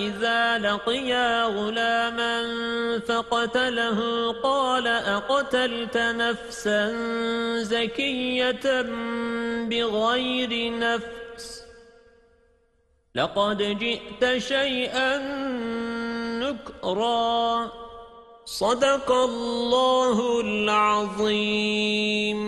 إذا لقيا غلاما فقتله قال أقتلت نفسا زكية بغير نفس لقد جئت شيئا نكرا. صدق الله العظيم.